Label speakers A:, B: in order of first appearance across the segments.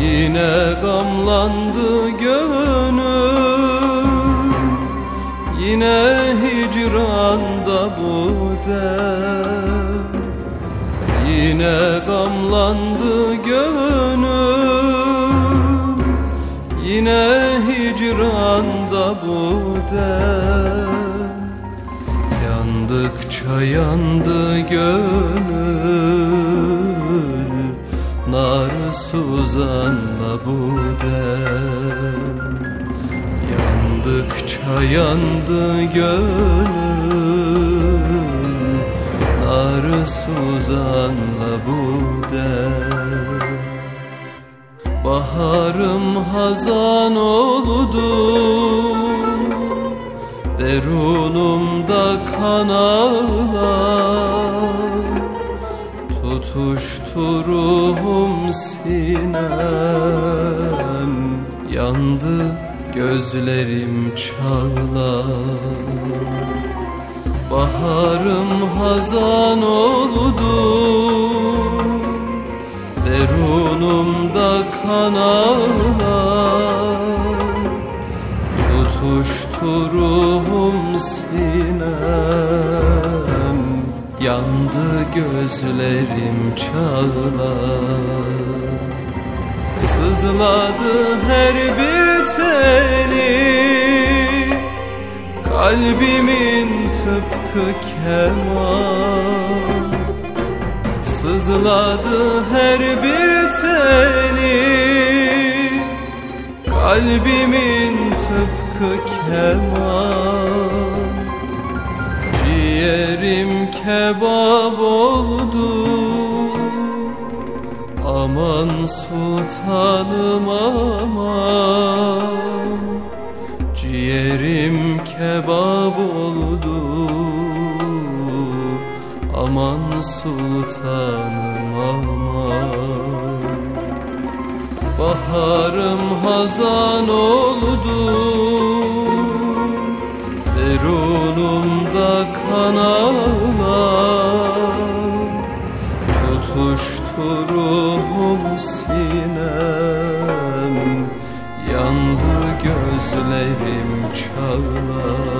A: Yine gamlandı gönül. Yine hicranda bu der Yine gamlandı gönül. Yine hicranda bu der Yandıkça yandı gönül. Nar suzanla bu dem Yandıkça yandı gönül Nar suzanla bu dem Baharım hazan oldu. Derunumda kan ağlar Tutuştu ruhum sinem. Yandı gözlerim çağlar. Baharım hazan oldu. Derunumda kan ağlar. Tutuştu ruhum sinem Yandı gözlerim çağlar. Sızladı her bir teli. Kalbimin tıpkı keman. Sızladı her bir teli. Kalbimin tıpkı keman Ciğerim kebap oldu. Aman sultanım aman. Ciğerim kebap oldu. Aman sultanım aman. Baharım hazan oldu Tutuştu ruhum sinem. Yandı gözlerim çağlar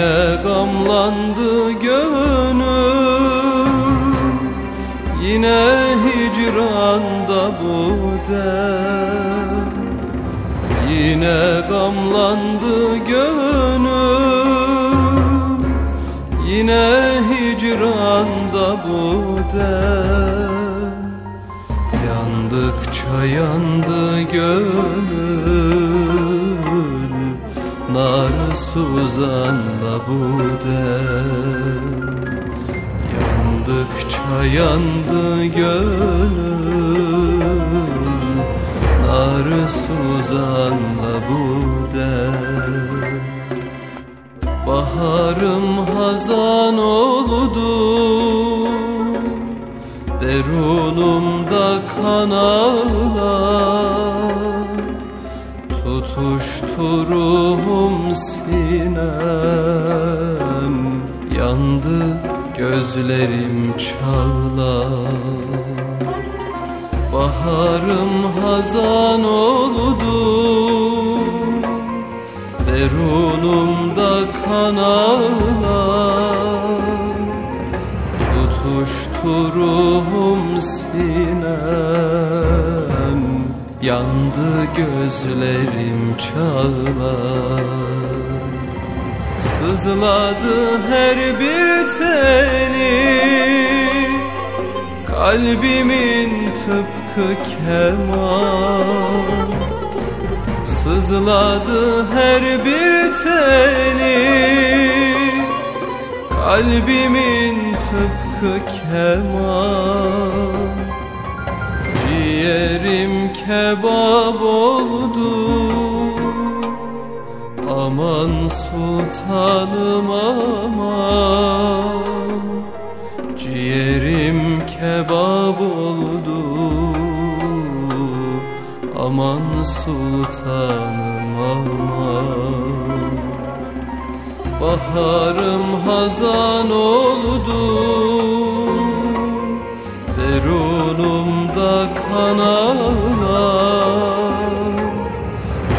A: Yine gamlandı gönül. Yine hicranda bu dem Yine gamlandı gönül. Yine hicranda bu dem Yandıkça yandı gönül suzanla bu dem. Yandıkça yandı gönül Nar suzanla bu dem. Baharım hazan oldu. Derunumda kan ağlar Tutuştu ruhum sinem. Yandı gözlerim çağlar. Baharım hazan oldu Derunumda kan ağlar. Tutuştu ruhum sinem Yandı gözlerim çağlar. Sızladı her bir teli Kalbimin tıpkı keman. Sızladı her bir teli Kalbimin tıpkı keman Ciğerim kebap oldu. Aman sultanım aman. Ciğerim kebap oldu. Aman sultanım aman. Baharım hazan oldu. Derunumda kan ağlar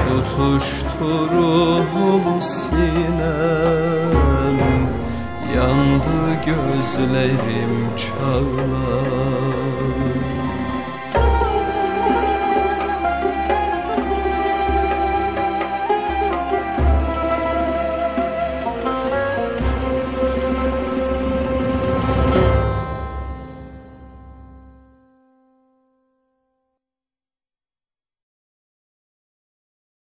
A: Tutuştu ruhum sinem. Yandı gözlerim çağlar